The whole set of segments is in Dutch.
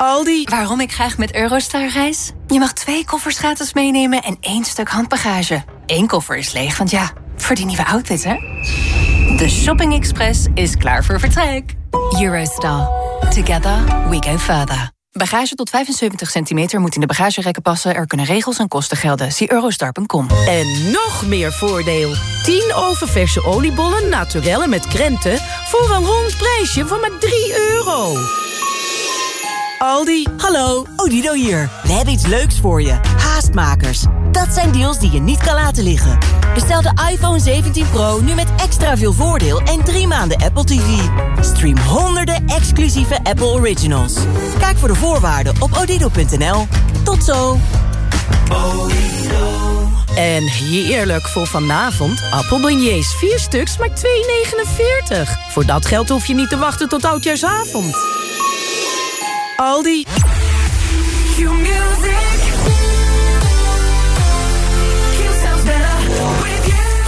Aldi. Waarom ik graag met Eurostar reis? Je mag twee koffers gratis meenemen en één stuk handbagage. Eén koffer is leeg, want ja, voor die nieuwe outfit, hè? De Shopping Express is klaar voor vertrek. Eurostar. Together we go further. Bagage tot 75 centimeter moet in de bagagerekken passen. Er kunnen regels en kosten gelden. Zie eurostar.com. En nog meer voordeel. 10 oververse oliebollen naturellen met krenten... voor een rond prijsje van maar 3 euro. Aldi. Hallo, Odido hier. We hebben iets leuks voor je. Haastmakers. Dat zijn deals die je niet kan laten liggen. Bestel de iPhone 17 Pro nu met extra veel voordeel en drie maanden Apple TV. Stream honderden exclusieve Apple Originals. Kijk voor de voorwaarden op odido.nl. Tot zo. En heerlijk voor vanavond. Appelbeignets, 4 stuks, maar 2,49. Voor dat geld hoef je niet te wachten tot oudjaarsavond. Aldi.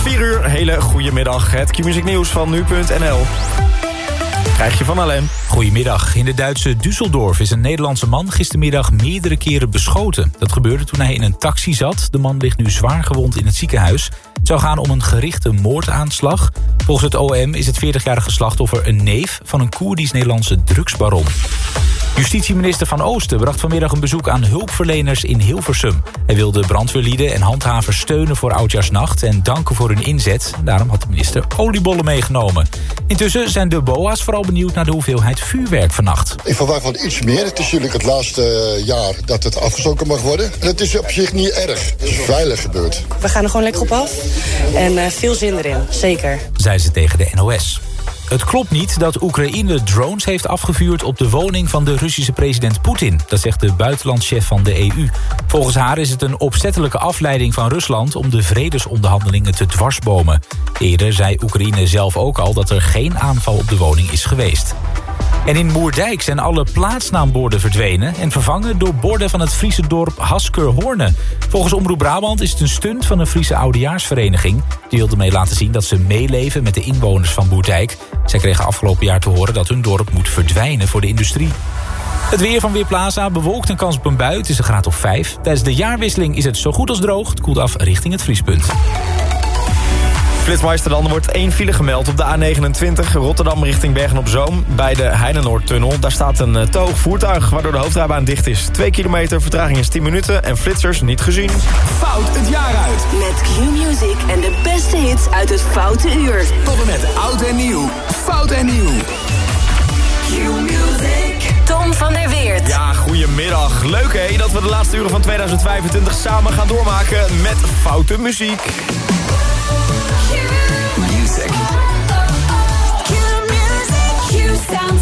Vier uur, hele goede middag. Het Q-music nieuws van nu.nl. Krijg van Alain. Goedemiddag. In de Duitse Düsseldorf is een Nederlandse man gistermiddag meerdere keren beschoten. Dat gebeurde toen hij in een taxi zat. De man ligt nu zwaar gewond in het ziekenhuis. Het zou gaan om een gerichte moordaanslag. Volgens het OM is het 40-jarige slachtoffer een neef van een Koerdisch-Nederlandse drugsbaron. Justitieminister Van Oosten bracht vanmiddag een bezoek aan hulpverleners in Hilversum. Hij wilde brandweerlieden en handhavers steunen voor Oudjaarsnacht... en danken voor hun inzet. Daarom had de minister oliebollen meegenomen. Intussen zijn de BOA's vooral benieuwd naar de hoeveelheid vuurwerk vannacht. Ik verwacht van iets meer. Het is natuurlijk het laatste jaar dat het afgestoken mag worden. En het is op zich niet erg. Het is veilig gebeurd. We gaan er gewoon lekker op af. En uh, veel zin erin, zeker. Zei ze tegen de NOS. Het klopt niet dat Oekraïne drones heeft afgevuurd op de woning van de Russische president Poetin. Dat zegt de buitenlandchef van de EU. Volgens haar is het een opzettelijke afleiding van Rusland om de vredesonderhandelingen te dwarsbomen. Eerder zei Oekraïne zelf ook al dat er geen aanval op de woning is geweest. En in Moerdijk zijn alle plaatsnaamborden verdwenen... en vervangen door borden van het Friese dorp Haskerhorne. Volgens Omroep Brabant is het een stunt van een Friese oudejaarsvereniging. Die wilde mee laten zien dat ze meeleven met de inwoners van Moerdijk. Zij kregen afgelopen jaar te horen dat hun dorp moet verdwijnen voor de industrie. Het weer van Weerplaza bewolkt en kans op een bui. Het is een graad of 5. Tijdens de jaarwisseling is het zo goed als droog. Het koelt af richting het vriespunt. Flitsmeister dan wordt één file gemeld op de A29 Rotterdam richting Bergen-op-Zoom. Bij de Heinenoordtunnel. Daar staat een uh, toog voertuig waardoor de hoofdrijbaan dicht is. 2 kilometer, vertraging is 10 minuten en flitsers niet gezien. Fout het jaar uit. Met Q-Music en de beste hits uit het Foute Uur. Tot en met oud en nieuw. Fout en nieuw. Q-Music. Tom van der Weert. Ja, goedemiddag. Leuk hè, dat we de laatste uren van 2025 samen gaan doormaken met foute muziek. Sounds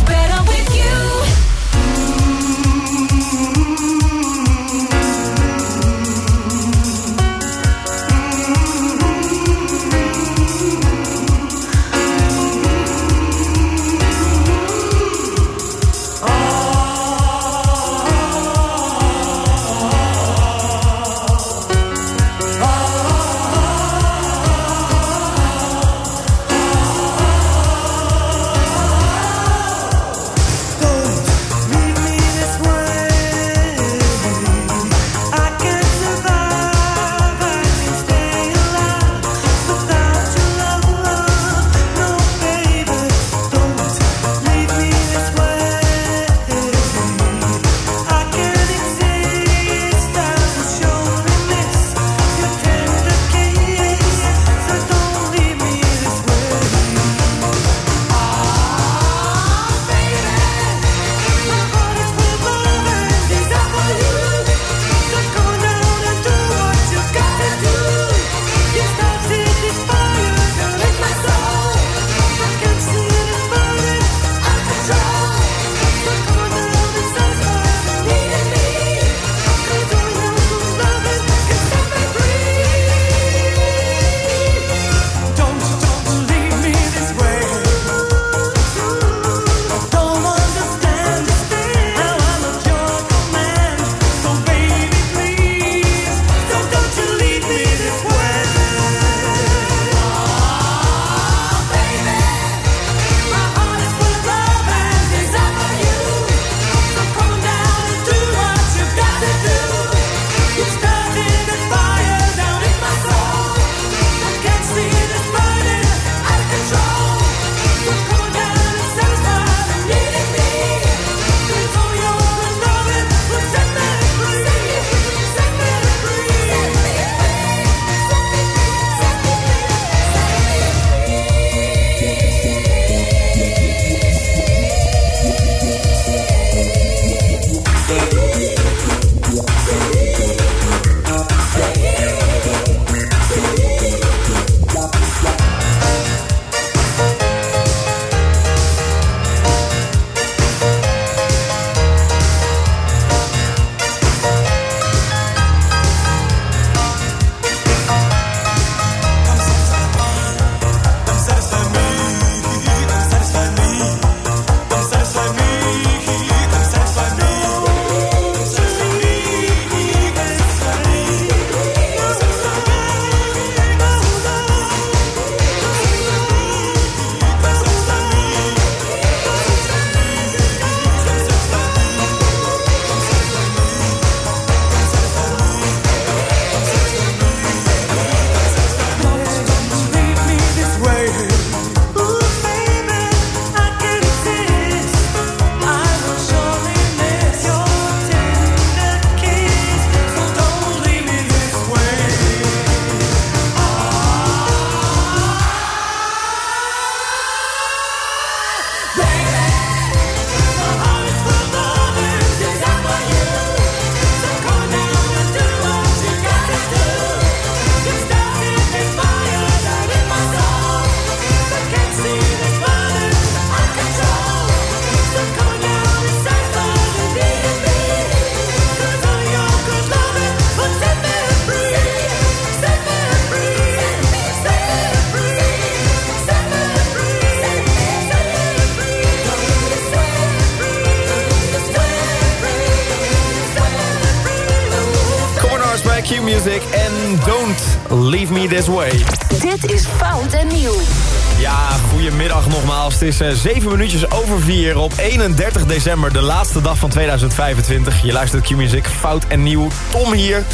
is uh, 7 minuutjes over 4 op 31 december, de laatste dag van 2025. Je luistert Q-Music, Fout en Nieuw. Tom hier.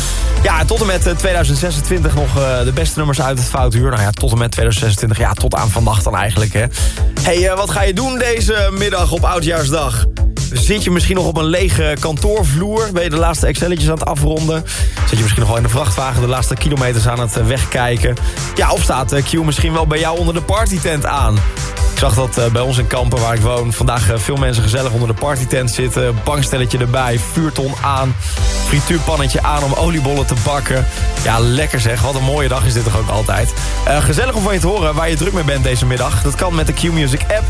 Ja, tot en met 2026 nog uh, de beste nummers uit het Foutuur. Nou ja, tot en met 2026, ja, tot aan vandaag dan eigenlijk, hè. hey, wat ga je doen deze middag op Oudjaarsdag? Zit je misschien nog op een lege kantoorvloer? Ben je de laatste Excelletjes aan het afronden? Zit je misschien nog wel in de vrachtwagen de laatste kilometers aan het wegkijken? Ja, of staat Q misschien wel bij jou onder de partytent aan? Ik zag dat uh, bij ons in Kampen, waar ik woon... vandaag veel mensen gezellig onder de partytent zitten. Bankstelletje erbij, vuurton aan, frituurpannetje aan om oliebollen te bakken. Ja, lekker zeg. Wat een mooie dag is dit toch ook altijd. Gezellig om van je te horen waar je druk mee bent deze middag. Dat kan met de Q-Music app.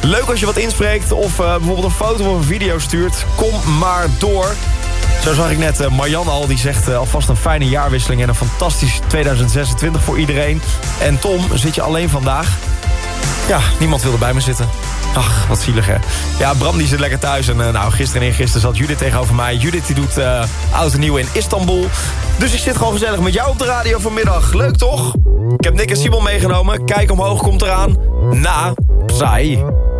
Leuk als je wat inspreekt of bijvoorbeeld een foto of video stuurt. Kom maar door. Zo zag ik net uh, Marjan al, die zegt uh, alvast een fijne jaarwisseling... en een fantastisch 2026 voor iedereen. En Tom, zit je alleen vandaag? Ja, niemand wilde bij me zitten. Ach, wat zielig hè. Ja, Bram die zit lekker thuis. En uh, nou, gisteren en gisteren zat Judith tegenover mij. Judith die doet uh, oud en nieuw in Istanbul. Dus ik zit gewoon gezellig met jou op de radio vanmiddag. Leuk toch? Ik heb Nick en Simon meegenomen. Kijk omhoog, komt eraan. Na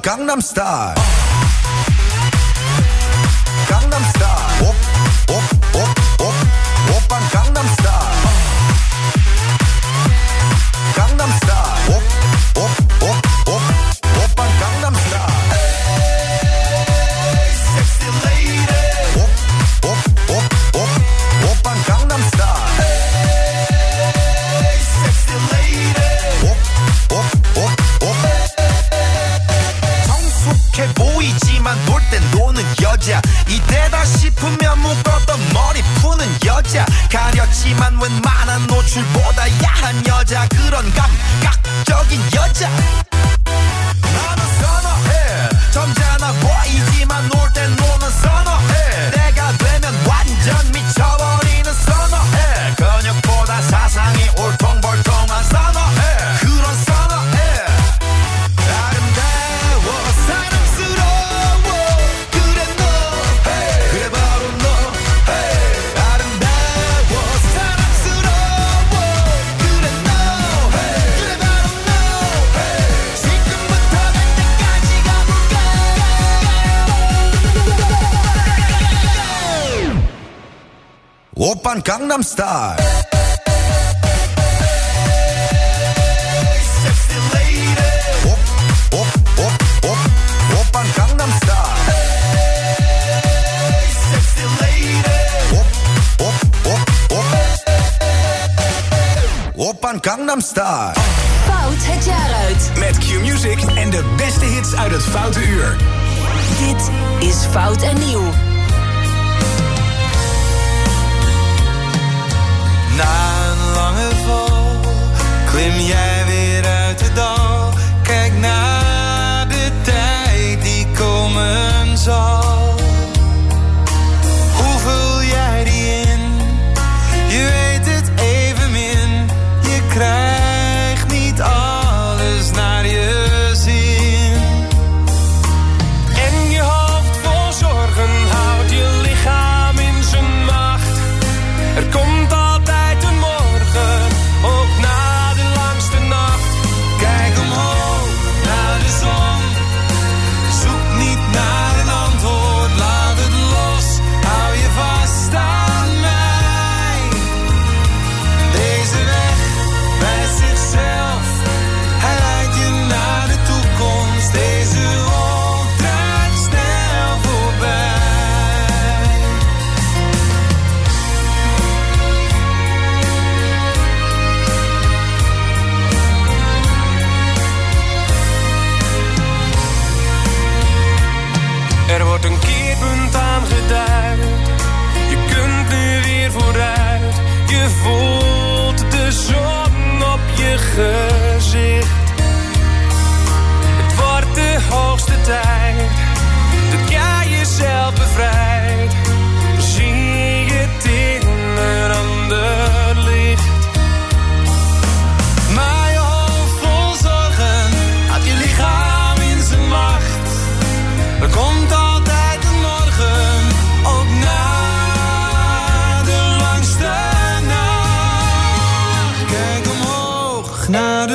Gangnam Style. van Gangnam Star. Fout het jaar uit. Met Q-Music en de beste hits uit het Foute Uur. Dit is Fout en Nieuw. Na een lange val, klim jij weer uit de dal. Kijk naar de tijd die komen zal.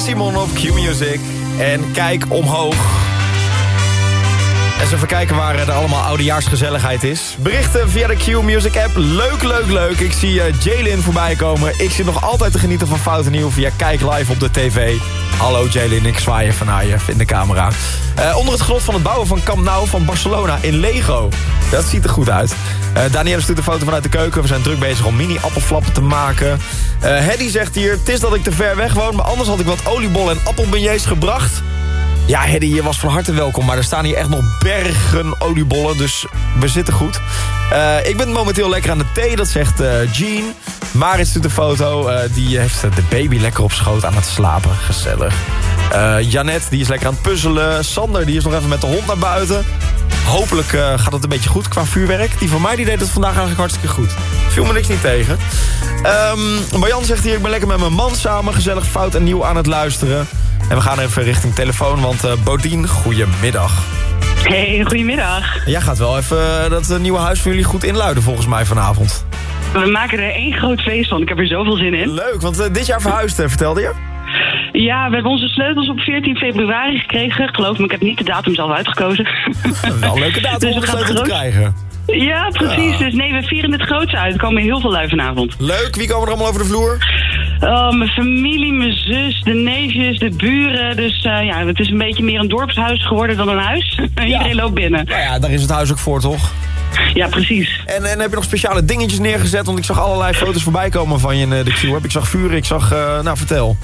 En Simon op Q-Music. En kijk omhoog. Eens even kijken waar er allemaal oudejaarsgezelligheid is. Berichten via de Q-Music app. Leuk, leuk, leuk. Ik zie uh, Jalen voorbij komen. Ik zit nog altijd te genieten van Fout en Nieuw via Kijk Live op de tv. Hallo Jalen, ik zwaai even naar je in de camera. Eh, onder het genot van het bouwen van Camp Nou van Barcelona in Lego. Dat ziet er goed uit. Uh, Danielle stuurt een foto vanuit de keuken. We zijn druk bezig om mini-appelflappen te maken. Uh, Hedy zegt hier, het is dat ik te ver weg woon... maar anders had ik wat oliebollen en appelbeignets gebracht... Ja, Hedy, je was van harte welkom, maar er staan hier echt nog bergen oliebollen, dus we zitten goed. Uh, ik ben momenteel lekker aan de thee, dat zegt uh, Jean. Marit stuurt een foto, die heeft de baby lekker op schoot aan het slapen, gezellig. Janet, die is lekker aan het puzzelen. Sander, die is nog even met de hond naar buiten. Hopelijk gaat het een beetje goed qua vuurwerk. Die van mij die deed het vandaag eigenlijk hartstikke goed. Viel me niks niet tegen. Um, Marjan zegt hier, ik ben lekker met mijn man samen, gezellig fout en nieuw aan het luisteren. En we gaan even richting telefoon, want uh, Bodien, goedemiddag. Hey, goedemiddag. Jij gaat wel even dat nieuwe huis van jullie goed inluiden volgens mij vanavond. We maken er één groot feest van. Ik heb er zoveel zin in. Leuk, want uh, dit jaar verhuisd, vertelde je? Ja, we hebben onze sleutels op 14 februari gekregen. Geloof me, ik heb niet de datum zelf uitgekozen. Wel een leuke datum dus om de sleutel te krijgen. Ja, precies. Ja. Dus nee, we vieren het groots uit. Er komen heel veel lui vanavond. Leuk. Wie komen er allemaal over de vloer? Oh, mijn familie, mijn zus, de neefjes, de buren. Dus uh, ja, het is een beetje meer een dorpshuis geworden dan een huis. Ja. Iedereen loopt binnen. Nou ja, daar is het huis ook voor, toch? Ja, precies. En, en heb je nog speciale dingetjes neergezet? Want ik zag allerlei foto's voorbij komen van je in de Q-Web. Ik zag vuren, ik zag... Uh, nou, vertel.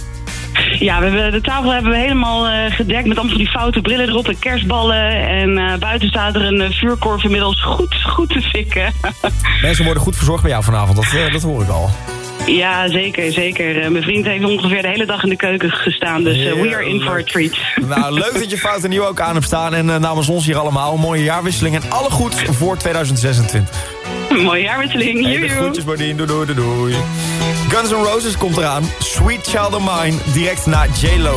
Ja, we hebben, de tafel hebben we helemaal uh, gedekt met allemaal die foute brillen erop en kerstballen. En uh, buiten staat er een uh, vuurkorf inmiddels goed, goed te fikken. Mensen worden goed verzorgd bij jou vanavond, dat, dat hoor ik al. Ja, zeker, zeker. mijn vriend heeft ongeveer de hele dag in de keuken gestaan, dus we are in for a treat. Nou, leuk dat je fout en nieuw ook aan hebt staan. En namens ons hier allemaal een mooie jaarwisseling en alle goeds voor 2026. Mooie jaarwisseling, de groetjes. Doei, doei, doei. Guns N' Roses komt eraan. Sweet Child of Mine, direct na J-Lo.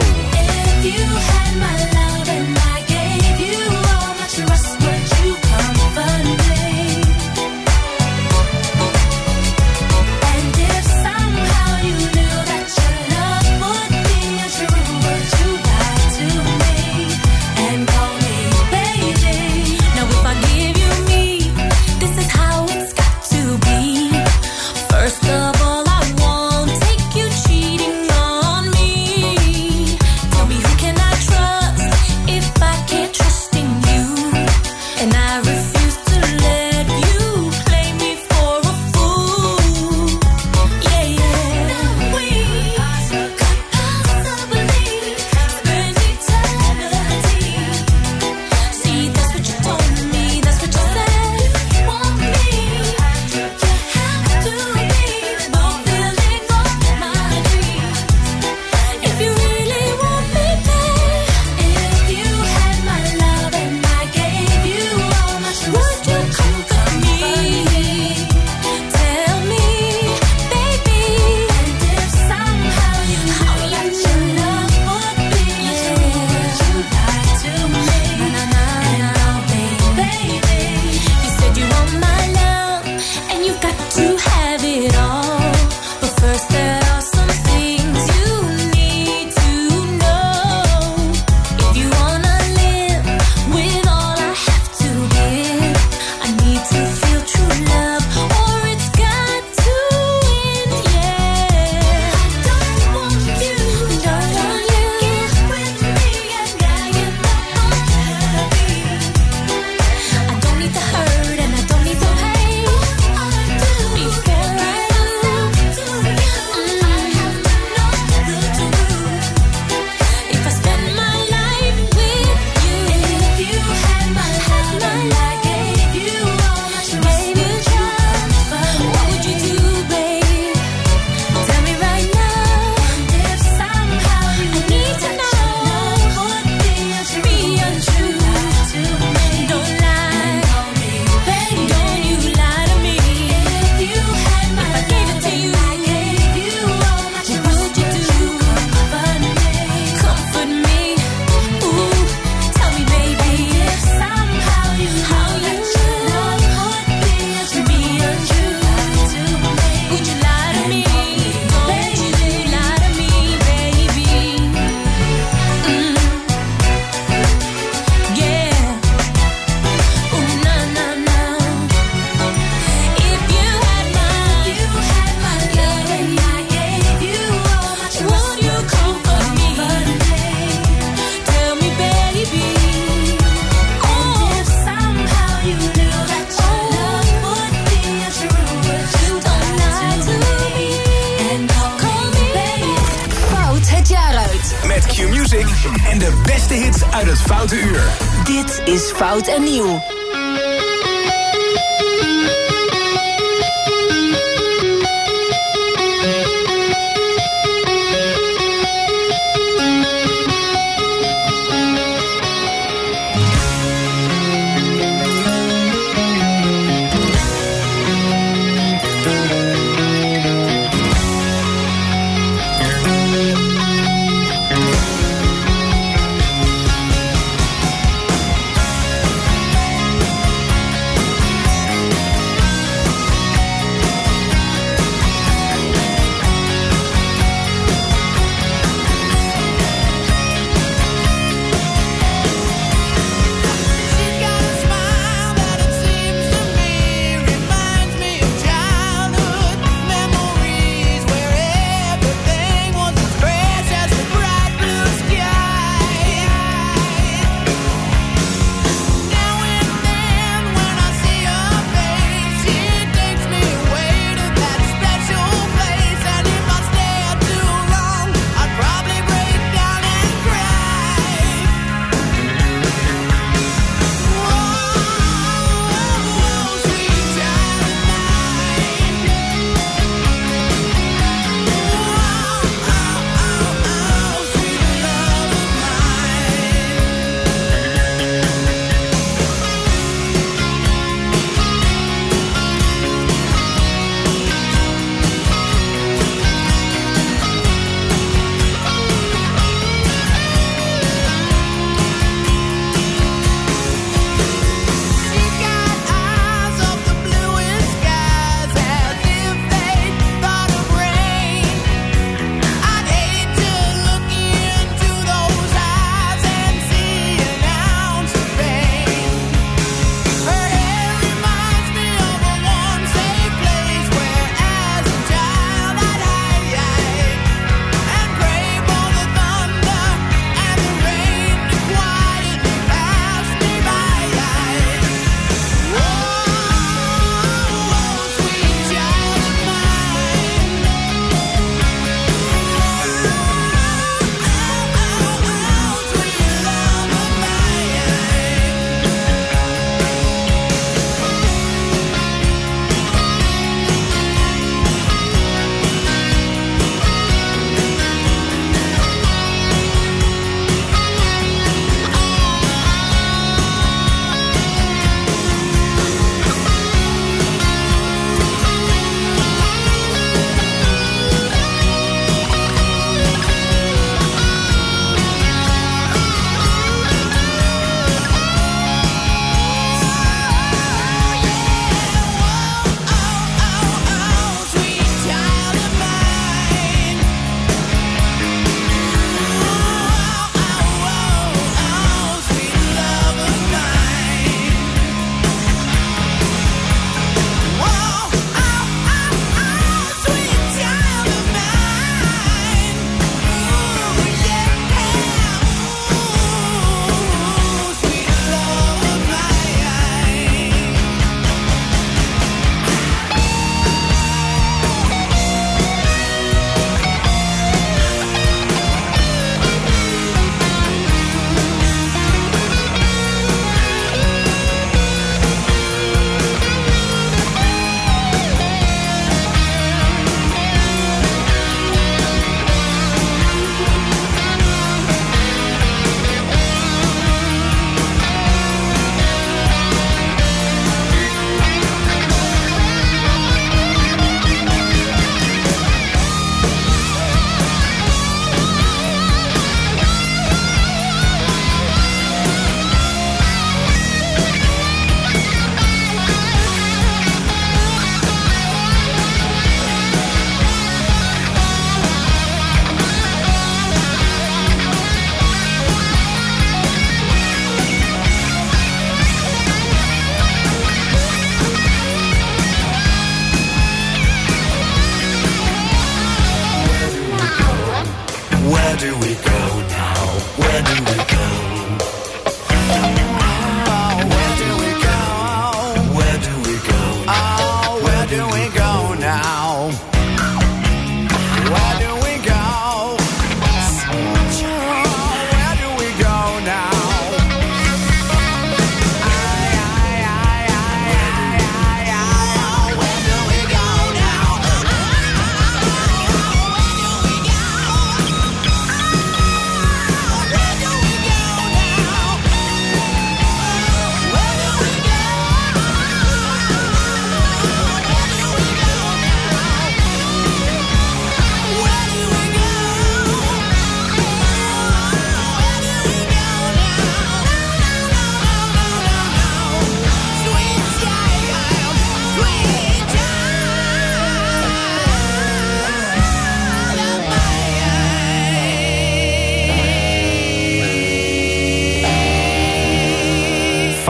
do we go?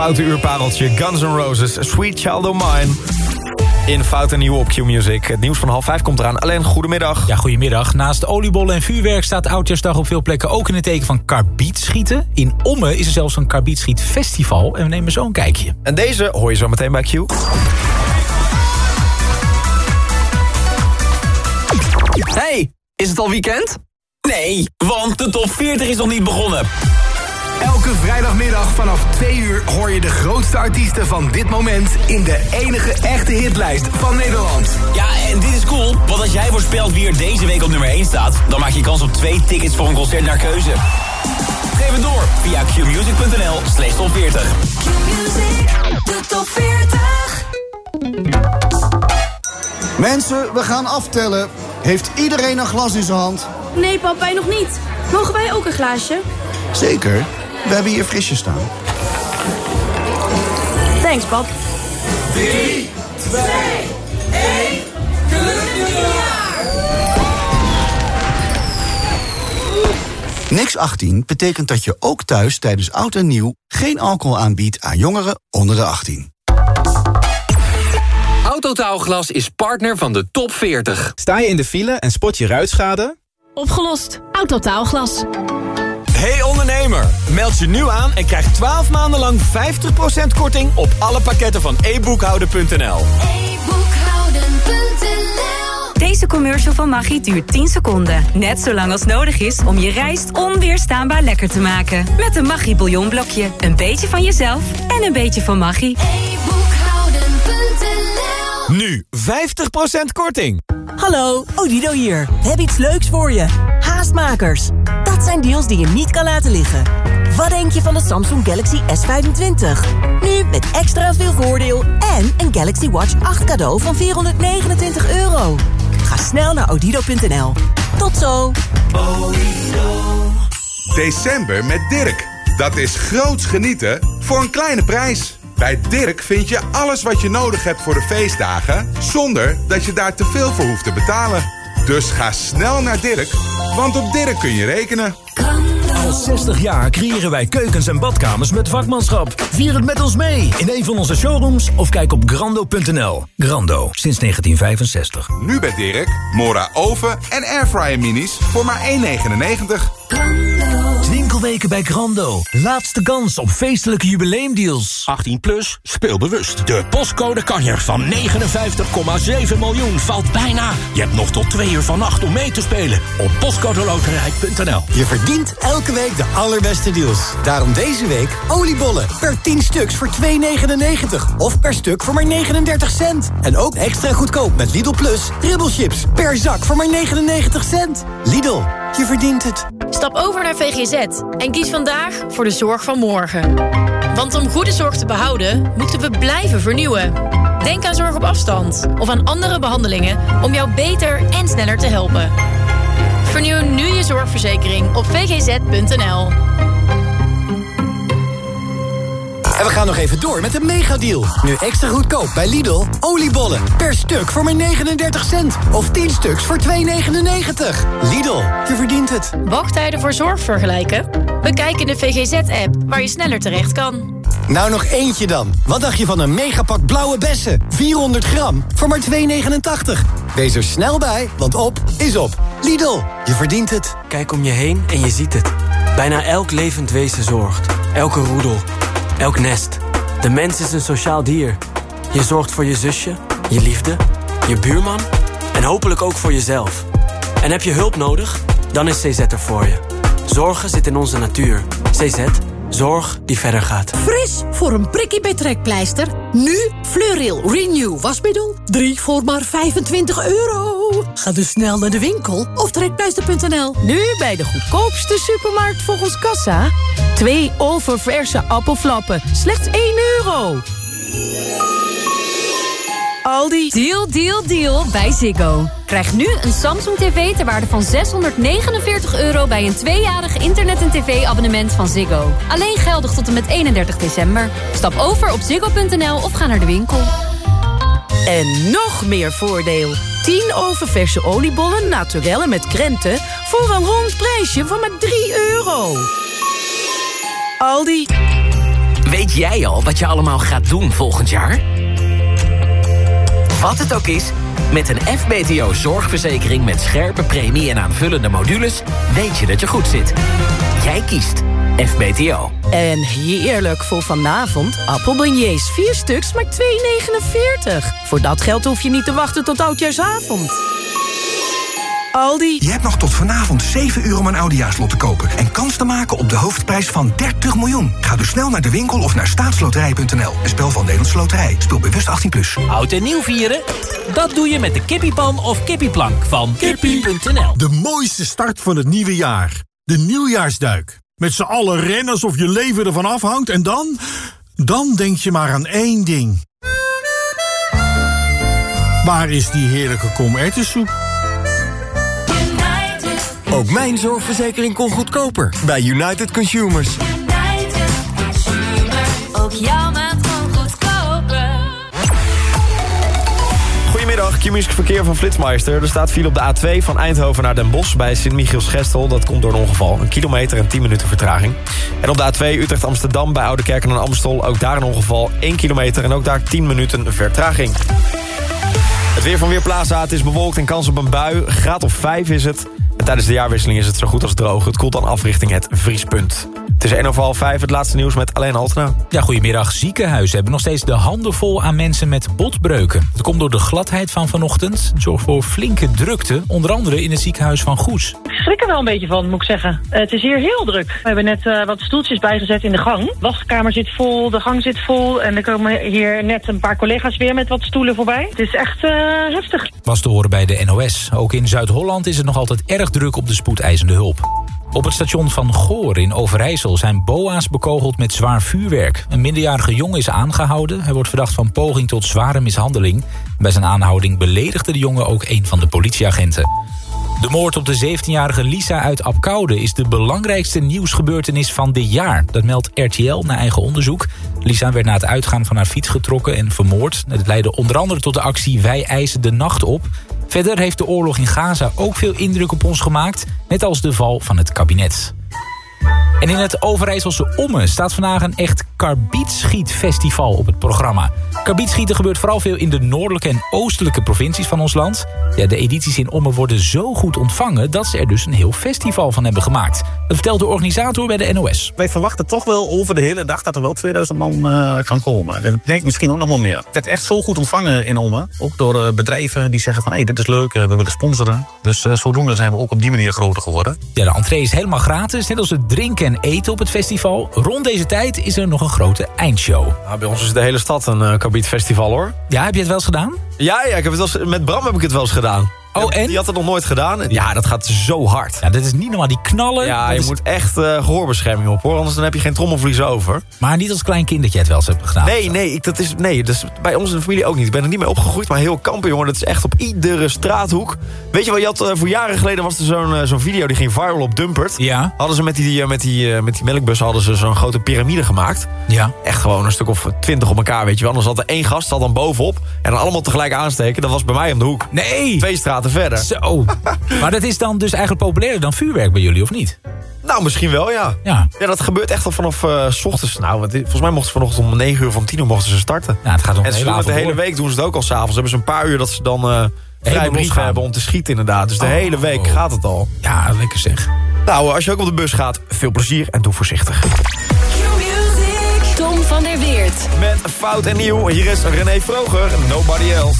Foute uurpareltje Guns N' Roses, Sweet Child O' Mine. In Fout en Nieuw op Q-Music. Het nieuws van half vijf komt eraan. Alleen, goedemiddag. Ja, goedemiddag. Naast oliebollen en vuurwerk staat Oudjaarsdag op veel plekken ook in het teken van karbietschieten. In Ommen is er zelfs een karbietschietfestival en we nemen zo een kijkje. En deze hoor je zo meteen bij Q. Hey, is het al weekend? Nee, want de top 40 is nog niet begonnen. Elke vrijdagmiddag vanaf 2 uur hoor je de grootste artiesten van dit moment... in de enige echte hitlijst van Nederland. Ja, en dit is cool, want als jij voorspelt wie er deze week op nummer 1 staat... dan maak je kans op twee tickets voor een concert naar keuze. Geef het door via qmusic.nl slash top 40. de top 40. Mensen, we gaan aftellen. Heeft iedereen een glas in zijn hand? Nee, pap, wij nog niet. Mogen wij ook een glaasje? Zeker. We hebben hier frisjes staan. Thanks, pap. 3, 2, 1. Gelukkig nieuwjaar! Niks 18 betekent dat je ook thuis tijdens oud en nieuw... geen alcohol aanbiedt aan jongeren onder de 18. Autotaalglas is partner van de top 40. Sta je in de file en spot je ruitschade? Opgelost. Autotaalglas. Hey ondernemer, meld je nu aan en krijg 12 maanden lang 50% korting op alle pakketten van e-boekhouden.nl. Deze commercial van Maggi duurt 10 seconden. Net zo lang als nodig is om je rijst onweerstaanbaar lekker te maken. Met een Maggi bouillonblokje. Een beetje van jezelf en een beetje van Maggi. Nu 50% korting. Hallo, Odido hier. We hebben iets leuks voor je. Haastmakers. Dat zijn deals die je niet kan laten liggen. Wat denk je van de Samsung Galaxy S25? Nu met extra veel voordeel en een Galaxy Watch 8 cadeau van 429 euro. Ga snel naar odido.nl. Tot zo. December met Dirk. Dat is groots genieten voor een kleine prijs. Bij Dirk vind je alles wat je nodig hebt voor de feestdagen... zonder dat je daar te veel voor hoeft te betalen. Dus ga snel naar Dirk, want op Dirk kun je rekenen. Al 60 jaar creëren wij keukens en badkamers met vakmanschap. Vier het met ons mee in een van onze showrooms of kijk op grando.nl. Grando, sinds 1965. Nu bij Dirk, Mora oven en airfryer minis voor maar 1,99. Winkelweken bij Grando. Laatste kans op feestelijke jubileumdeals. 18 plus, speel bewust. De postcode kanjer van 59,7 miljoen valt bijna. Je hebt nog tot twee uur vannacht om mee te spelen op postcodeloterij.nl. Je verdient elke week de allerbeste deals. Daarom deze week oliebollen per 10 stuks voor 2,99. Of per stuk voor maar 39 cent. En ook extra goedkoop met Lidl Plus chips per zak voor maar 99 cent. Lidl, je verdient het. Stap over naar VGZ en kies vandaag voor de zorg van morgen. Want om goede zorg te behouden, moeten we blijven vernieuwen. Denk aan zorg op afstand of aan andere behandelingen om jou beter en sneller te helpen. Vernieuw nu je zorgverzekering op vgz.nl. En we gaan nog even door met de megadeal. Nu extra goedkoop bij Lidl. Oliebollen per stuk voor maar 39 cent. Of 10 stuks voor 2,99. Lidl, je verdient het. Wachttijden voor zorg vergelijken? Bekijk in de VGZ-app waar je sneller terecht kan. Nou nog eentje dan. Wat dacht je van een megapak blauwe bessen? 400 gram voor maar 2,89. Wees er snel bij, want op is op. Lidl, je verdient het. Kijk om je heen en je ziet het. Bijna elk levend wezen zorgt. Elke roedel. Elk nest. De mens is een sociaal dier. Je zorgt voor je zusje, je liefde, je buurman en hopelijk ook voor jezelf. En heb je hulp nodig? Dan is CZ er voor je. Zorgen zit in onze natuur. CZ, zorg die verder gaat. Fris voor een prikkie bij trekpleister. Nu Fleuril Renew wasmiddel. 3 voor maar 25 euro. Ga dus snel naar de winkel of trekpleister.nl. Nu bij de goedkoopste supermarkt volgens kassa. Twee oververse appelflappen. Slechts 1 euro. Aldi. Deal, deal, deal bij Ziggo. Krijg nu een Samsung TV ter waarde van 649 euro... bij een tweejarig internet- en tv-abonnement van Ziggo. Alleen geldig tot en met 31 december. Stap over op ziggo.nl of ga naar de winkel. En nog meer voordeel. 10 oververse oliebollen naturelle met krenten... voor een rond prijsje van maar 3 euro. Aldi. Weet jij al wat je allemaal gaat doen volgend jaar? Wat het ook is, met een FBTO zorgverzekering met scherpe premie en aanvullende modules... weet je dat je goed zit. Jij kiest FBTO. En heerlijk voor vanavond. Appelbeignets, 4 stuks, maar 2,49. Voor dat geld hoef je niet te wachten tot oudjaarsavond. Aldi. Je hebt nog tot vanavond 7 uur om een oudejaarslot te kopen... en kans te maken op de hoofdprijs van 30 miljoen. Ga dus snel naar de winkel of naar staatsloterij.nl. Een spel van Nederlandse Loterij. Speel bewust 18+. Plus. Oud en nieuw vieren? Dat doe je met de kippiepan of kippieplank van kippie.nl. De mooiste start van het nieuwe jaar. De nieuwjaarsduik. Met z'n allen rennen alsof je leven ervan afhangt en dan... Dan denk je maar aan één ding. Waar is die heerlijke komertensoep? Ook mijn zorgverzekering kon goedkoper bij United Consumers. United Consumers. Ook jouw maand kon goedkoper. Goedemiddag, Q-Music Verkeer van Flitsmeister. Er staat file op de A2 van Eindhoven naar Den Bosch bij Sint-Michiels-Gestel. Dat komt door een ongeval. Een kilometer en 10 minuten vertraging. En op de A2 Utrecht-Amsterdam bij Oudekerken en Amstel. Ook daar een ongeval, 1 kilometer en ook daar 10 minuten vertraging. Het weer van Weerplaza, het is bewolkt en kans op een bui. Graad of 5 is het. En tijdens de jaarwisseling is het zo goed als droog. Het koelt dan af richting het vriespunt. Het is 1 over half 5, het laatste nieuws met Alleen Altena. Ja, goedemiddag. Ziekenhuizen hebben nog steeds de handen vol aan mensen met botbreuken. Het komt door de gladheid van vanochtend. Het zorgt voor flinke drukte, onder andere in het ziekenhuis van Goes. Ik schrik er wel een beetje van, moet ik zeggen. Het is hier heel druk. We hebben net eh, wat stoeltjes bijgezet in de gang. De wachtkamer zit vol, de gang zit vol. En er komen hier net een paar collega's weer met wat stoelen voorbij. Het is echt eh, heftig. Was te horen bij de NOS. Ook in Zuid-Holland is het nog altijd erg druk op de spoedeisende hulp. Op het station van Goor in Overijssel zijn boa's bekogeld met zwaar vuurwerk. Een minderjarige jongen is aangehouden. Hij wordt verdacht van poging tot zware mishandeling. Bij zijn aanhouding beledigde de jongen ook een van de politieagenten. De moord op de 17-jarige Lisa uit Apkoude is de belangrijkste nieuwsgebeurtenis van dit jaar. Dat meldt RTL na eigen onderzoek. Lisa werd na het uitgaan van haar fiets getrokken en vermoord. Dat leidde onder andere tot de actie Wij eisen de nacht op. Verder heeft de oorlog in Gaza ook veel indruk op ons gemaakt, net als de val van het kabinet. En in het Overijsselse Ommen staat vandaag een echt karbietschietfestival op het programma. Karbietschieten gebeurt vooral veel in de noordelijke en oostelijke provincies van ons land. Ja, de edities in Ommen worden zo goed ontvangen dat ze er dus een heel festival van hebben gemaakt. Dat vertelt de organisator bij de NOS. Wij verwachten toch wel over de hele dag dat er wel 2000 man uh, kan komen. Dat denk ik misschien ook nog wel meer. Het werd echt zo goed ontvangen in Ommen. Ook door uh, bedrijven die zeggen van hé, hey, dit is leuk, uh, we willen sponsoren. Dus zodoende zijn we ook op die manier groter geworden. Ja, de entree is helemaal gratis, net als het drinken en eten op het festival. Rond deze tijd is er nog een grote eindshow. Nou, bij ons is de hele stad een uh, karbietfestival hoor. Ja, heb je het wel eens gedaan? Ja, ja ik heb het wel eens, met Bram heb ik het wel eens gedaan. Oh, en? Die had het nog nooit gedaan. Ja, dat gaat zo hard. Ja, dat is niet normaal. Die knallen. Ja, je is... moet echt uh, gehoorbescherming op, hoor. Anders dan heb je geen trommelvlies over. Maar niet als klein kind dat je het wel eens hebt gedaan. Nee, nee, ik, dat is, nee, dat is bij ons in de familie ook niet. Ik ben er niet mee opgegroeid, maar heel kampen, jongen. Dat is echt op iedere straathoek. Weet je wat, je had, uh, voor jaren geleden was er zo'n uh, zo'n video die ging viral op Dumpert. Ja. Hadden ze met die, met die, met die melkbus hadden ze zo'n grote piramide gemaakt. Ja. Echt gewoon een stuk of twintig op elkaar, weet je wel. Anders had er één gast, zat dan bovenop. En dan allemaal tegelijk aansteken. Dat was bij mij om de hoek. Nee. Twee straten verder. Zo. maar dat is dan dus eigenlijk populairder dan vuurwerk bij jullie, of niet? Nou, misschien wel, ja. Ja, ja dat gebeurt echt al vanaf uh, s ochtends. Nou, want, volgens mij mochten ze vanochtend om 9 uur of om 10 uur mochten ze starten. Ja, het gaat om en ze de hele, de hele week doen ze het ook al s'avonds. hebben ze een paar uur dat ze dan uh, vrij brief hebben om te schieten inderdaad. Dus de oh, hele week oh. gaat het al. Ja, lekker zeg. Nou, als je ook op de bus gaat, veel plezier en doe voorzichtig. Tom van der Weert. Met Fout en Nieuw. Hier is René Vroger, Nobody Else.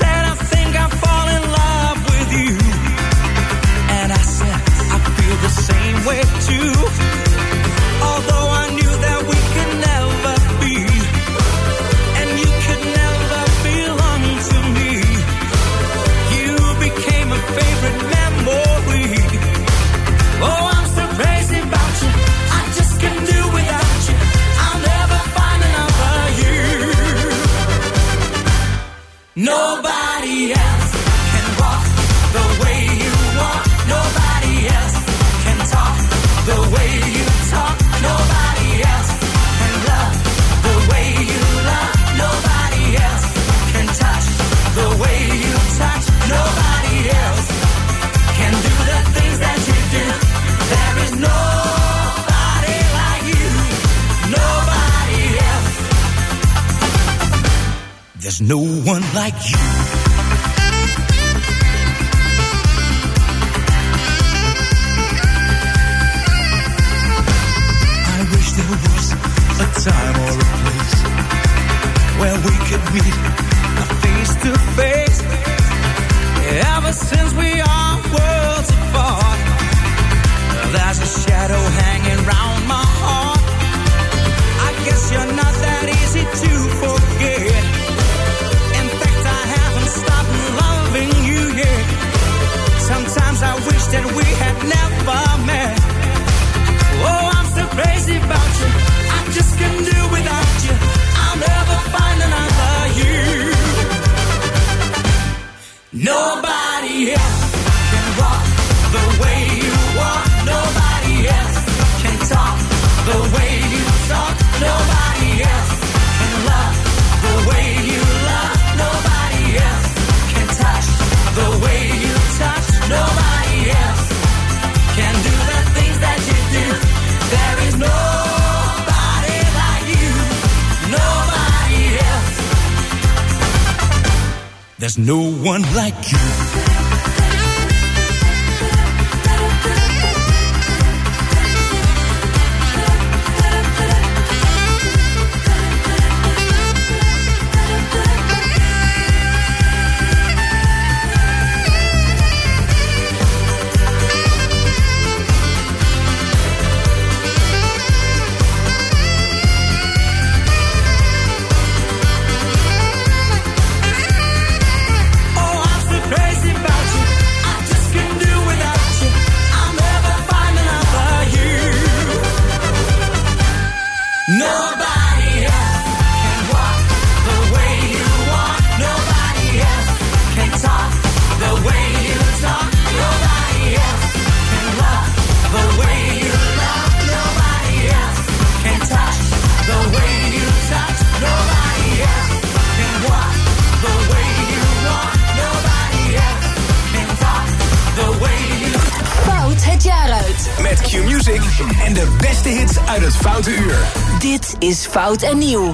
Way too. Although I knew that we could never be, and you could never belong to me, you became a favorite memory. Oh, I'm so crazy about you. I just can't do without you. I'll never find another you. Nobody. No one like you. Is Fout en Nieuw.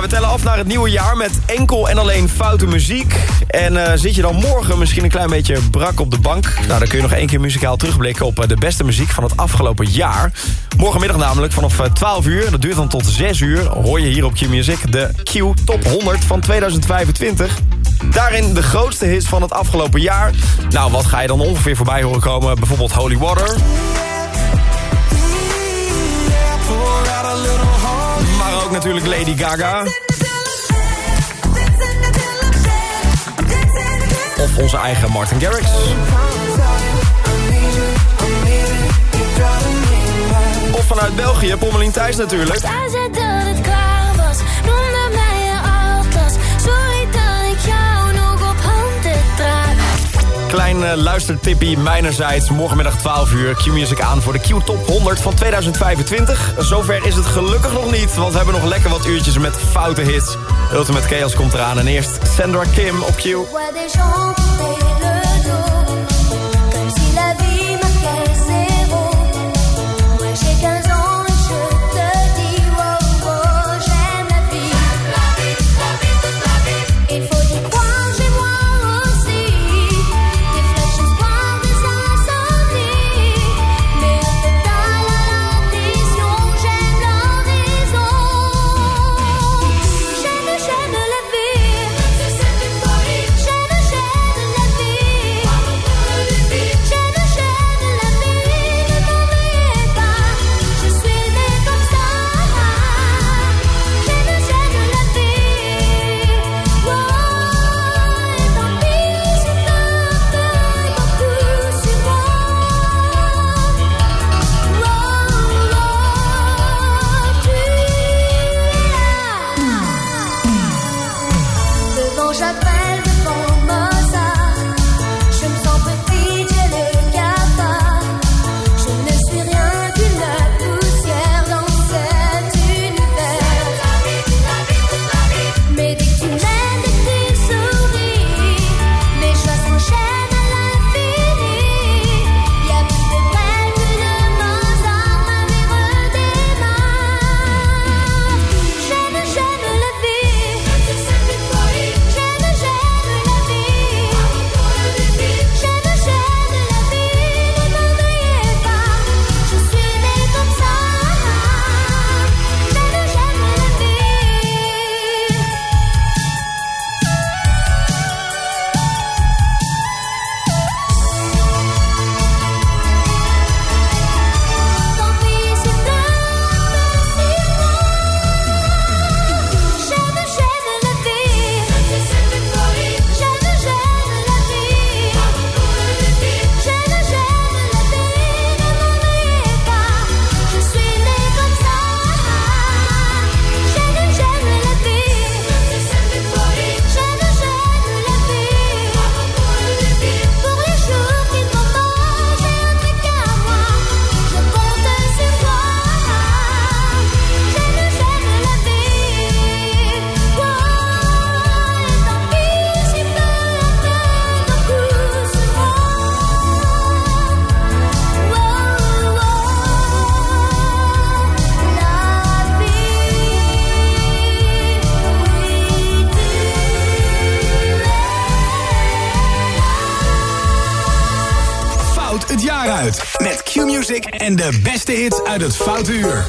We tellen af naar het nieuwe jaar met enkel en alleen foute muziek. En eh, zit je dan morgen misschien een klein beetje brak op de bank? Nou, dan kun je nog één keer muzikaal terugblikken op eh, de beste muziek van het afgelopen jaar. Morgenmiddag namelijk vanaf eh, 12 uur, dat duurt dan tot 6 uur... hoor je hier op Q-Music de Q Top 100 van 2025. Daarin de grootste hits van het afgelopen jaar. Nou, wat ga je dan ongeveer voorbij horen komen? Bijvoorbeeld Holy Water... natuurlijk Lady Gaga. Of onze eigen Martin Garrix. Of vanuit België, Pommelien Thijs natuurlijk. Klein eh, luistertipje, mijnerzijds. Morgenmiddag 12 uur Q-Music aan voor de Q-Top 100 van 2025. Zover is het gelukkig nog niet, want we hebben nog lekker wat uurtjes met foute hits. Ultimate Chaos komt eraan en eerst Sandra Kim op Q. beste hits uit het Foute Uur.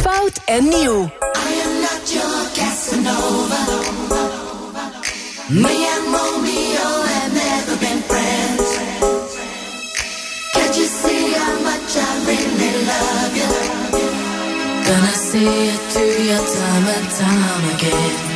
Fout en nieuw. I am not your Casanova. Me and Romeo have never been friends. Can't you see how much I really love you? Gonna see you through your time and time again.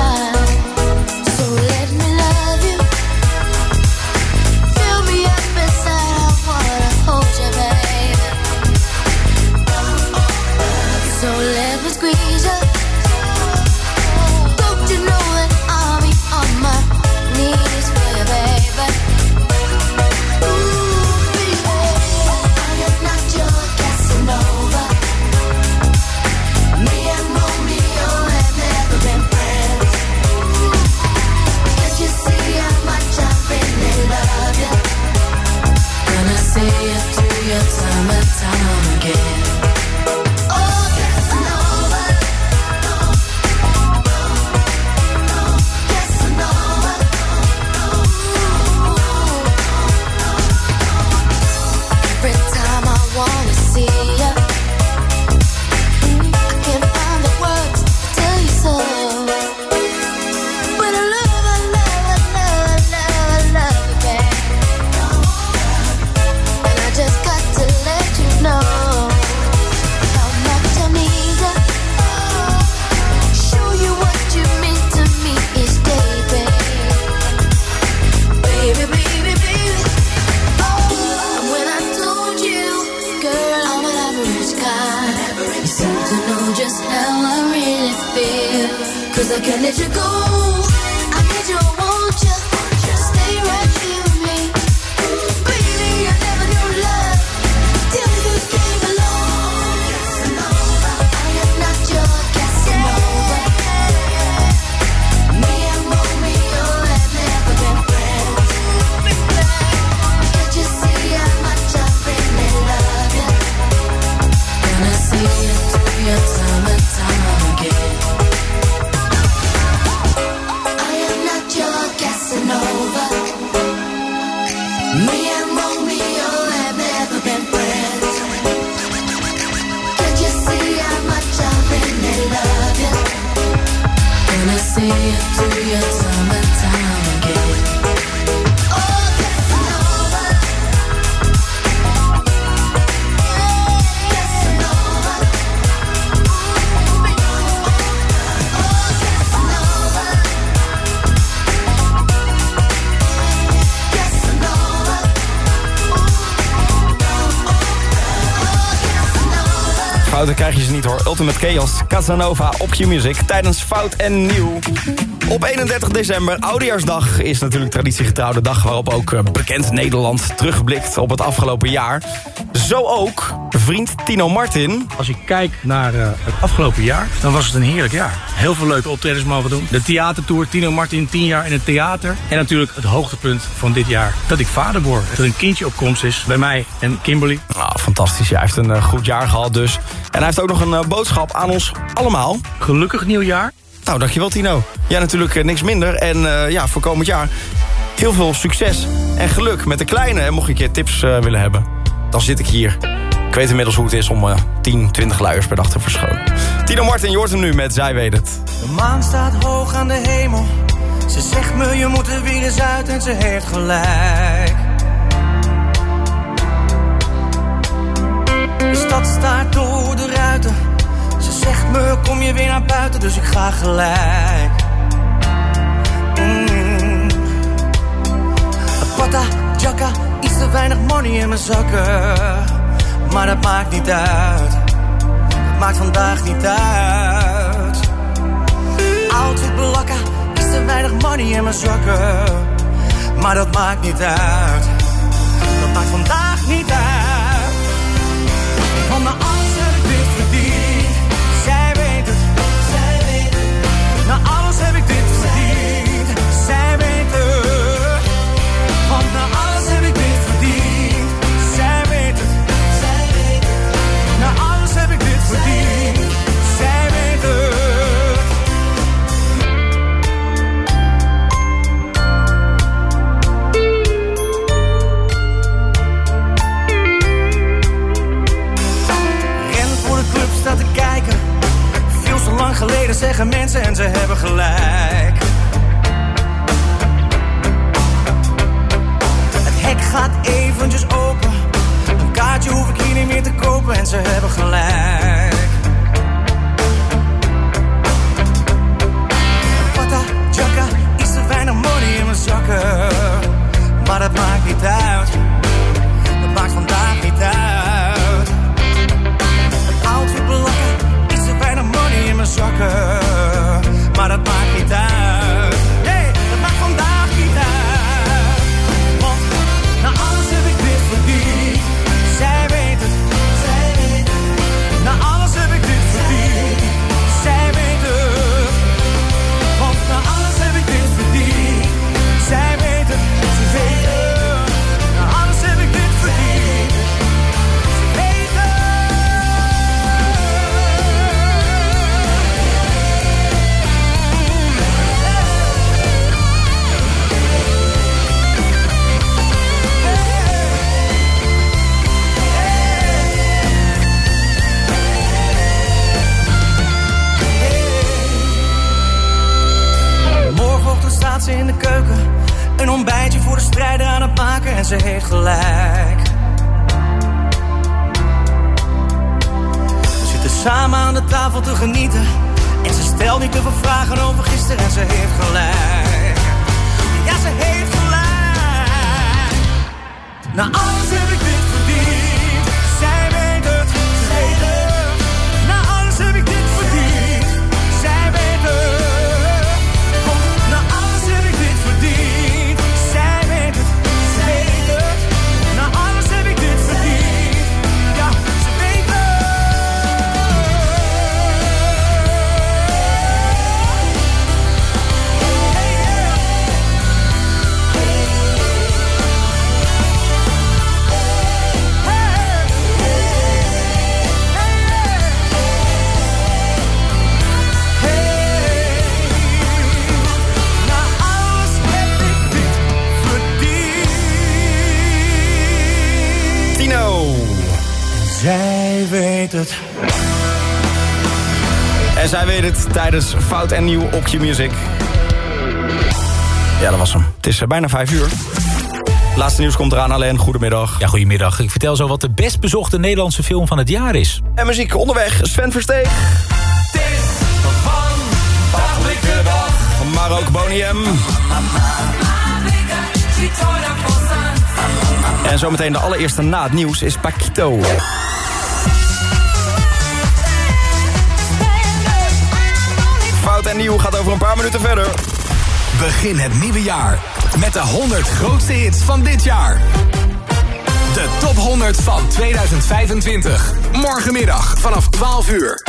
Fouten krijg je ze niet hoor. Ultimate Chaos, Casanova op Q-Music tijdens Fout en Nieuw. Op 31 december, Oudejaarsdag, is natuurlijk traditiegetrouw de dag... waarop ook eh, bekend Nederland terugblikt op het afgelopen jaar. Zo ook vriend Tino Martin. Als ik kijk naar eh, het afgelopen jaar, dan was het een heerlijk jaar. Heel veel leuke optredens mogen doen. De theatertour, Tino Martin 10 jaar in het theater. En natuurlijk het hoogtepunt van dit jaar, dat ik vader word. Dat er een kindje op komst is bij mij en Kimberly. Ah, fantastisch. Hij heeft een eh, goed jaar gehad dus. En hij heeft ook nog een boodschap aan ons allemaal. Gelukkig nieuwjaar. Nou, dankjewel Tino. Ja, natuurlijk eh, niks minder. En eh, ja, voor komend jaar heel veel succes en geluk met de kleine. En mocht je een keer tips eh, willen hebben, dan zit ik hier. Ik weet inmiddels hoe het is om eh 10, 20 luiers per dag te verschonen. Tino Martin, je nu met Zij weet het. De maan staat hoog aan de hemel. Ze zegt me je moet er weer eens uit en ze heeft gelijk. De stad staat door de ruiten. Ze zegt me kom je weer naar buiten, dus ik ga gelijk. Mm. Pata, jacka, iets te weinig money in mijn zakken. Maar dat maakt niet uit. Dat maakt vandaag niet uit. Outfit belakka, is te weinig money in mijn zakken. Maar dat maakt niet uit. Dat maakt vandaag niet uit. Van de de strijder aan het maken en ze heeft gelijk. We zitten samen aan de tafel te genieten. En ze stelt niet te veel vragen over gisteren en ze heeft gelijk. Ja, ze heeft gelijk. Na alles heb ik dit weet het. En zij weet het tijdens Fout en Nieuw op Q-Music. Ja, dat was hem. Het is eh, bijna vijf uur. Laatste nieuws komt eraan, alleen. Goedemiddag. Ja, goedemiddag. Ik vertel zo wat de best bezochte Nederlandse film van het jaar is. En muziek onderweg, Sven Versteeg. Maar ook Boney M. En zometeen de allereerste na het nieuws is Paquito. En Nieuw gaat over een paar minuten verder. Begin het nieuwe jaar met de 100 grootste hits van dit jaar. De top 100 van 2025. Morgenmiddag vanaf 12 uur.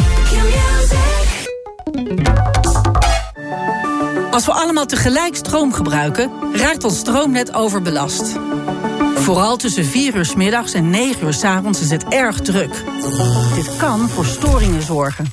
Als we allemaal tegelijk stroom gebruiken, raakt ons stroomnet overbelast. Vooral tussen 4 uur 's middags en 9 uur 's avonds is het erg druk. Dit kan voor storingen zorgen.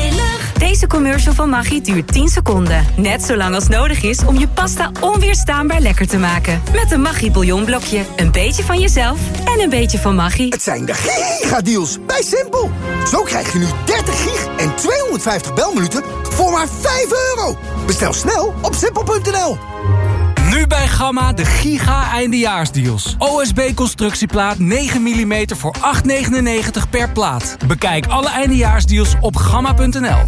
Deze commercial van Maggi duurt 10 seconden. Net zo lang als nodig is om je pasta onweerstaanbaar lekker te maken. Met een Maggi bouillonblokje. Een beetje van jezelf en een beetje van Maggi. Het zijn de gigadeals bij Simpel. Zo krijg je nu 30 gig en 250 belminuten voor maar 5 euro. Bestel snel op simpel.nl. Nu bij Gamma de giga eindejaarsdeals. OSB constructieplaat 9 mm voor 8,99 per plaat. Bekijk alle eindejaarsdeals op gamma.nl.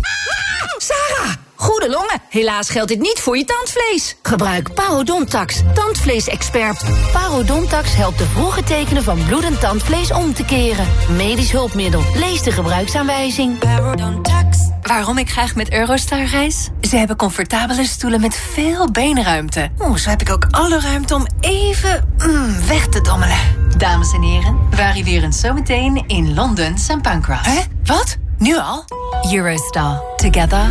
Sarah, goede longen. Helaas geldt dit niet voor je tandvlees. Gebruik Parodontax, tandvleesexpert. Parodontax helpt de vroege tekenen van bloedend tandvlees om te keren. Medisch hulpmiddel. Lees de gebruiksaanwijzing. Parodontax. Waarom ik graag met Eurostar reis? Ze hebben comfortabele stoelen met veel beenruimte. Oeh, zo heb ik ook alle ruimte om even mm, weg te dommelen. Dames en heren, we arriveren zometeen in Londen St. Pancras. Hè? Wat? Nu al? Eurostar. Together